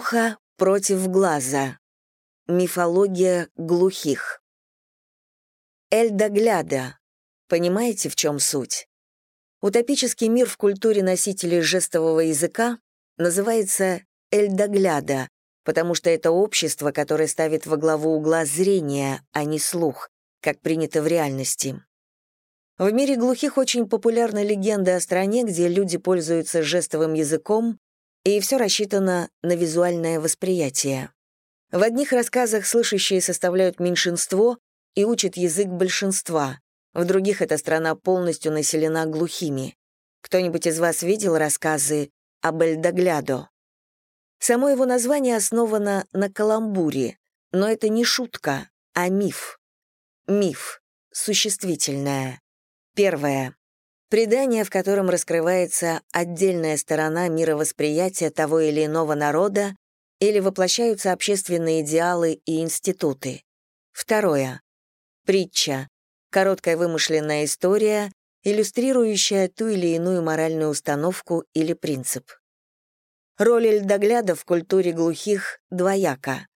Уха против глаза. Мифология глухих. Эльдагляда. Понимаете, в чем суть? Утопический мир в культуре носителей жестового языка называется эльдагляда, потому что это общество, которое ставит во главу угла зрение, а не слух, как принято в реальности. В мире глухих очень популярна легенда о стране, где люди пользуются жестовым языком, и все рассчитано на визуальное восприятие. В одних рассказах слышащие составляют меньшинство и учат язык большинства, в других эта страна полностью населена глухими. Кто-нибудь из вас видел рассказы об Эльдаглядо? Само его название основано на каламбуре, но это не шутка, а миф. Миф, существительное. Первое. Предание, в котором раскрывается отдельная сторона мировосприятия того или иного народа или воплощаются общественные идеалы и институты. Второе. Притча. Короткая вымышленная история, иллюстрирующая ту или иную моральную установку или принцип. Роль Эльдогляда в культуре глухих двояка.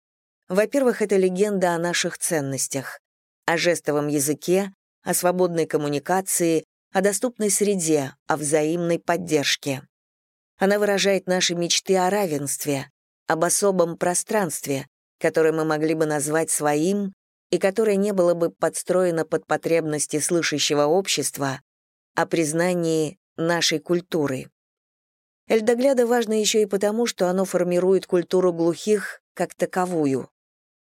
Во-первых, это легенда о наших ценностях, о жестовом языке, о свободной коммуникации, о доступной среде, о взаимной поддержке. Она выражает наши мечты о равенстве, об особом пространстве, которое мы могли бы назвать своим и которое не было бы подстроено под потребности слышащего общества, о признании нашей культуры. Эльдогляда важно еще и потому, что оно формирует культуру глухих как таковую.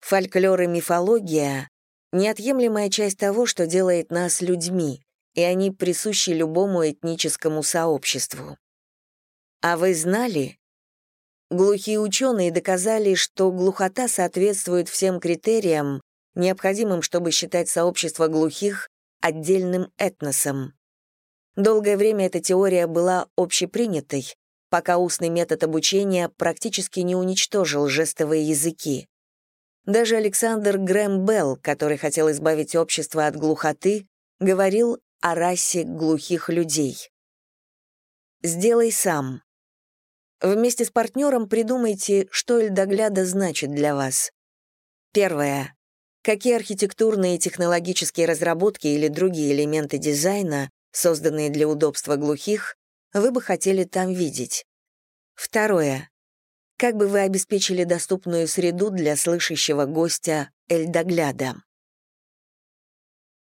Фольклор и мифология неотъемлемая часть того, что делает нас людьми, и они присущи любому этническому сообществу. А вы знали? Глухие ученые доказали, что глухота соответствует всем критериям, необходимым, чтобы считать сообщество глухих отдельным этносом. Долгое время эта теория была общепринятой, пока устный метод обучения практически не уничтожил жестовые языки. Даже Александр Грэм Белл, который хотел избавить общество от глухоты, говорил о расе глухих людей. Сделай сам. Вместе с партнером придумайте, что Эльдогляда значит для вас. Первое. Какие архитектурные и технологические разработки или другие элементы дизайна, созданные для удобства глухих, вы бы хотели там видеть? Второе. Как бы вы обеспечили доступную среду для слышащего гостя Эльдогляда?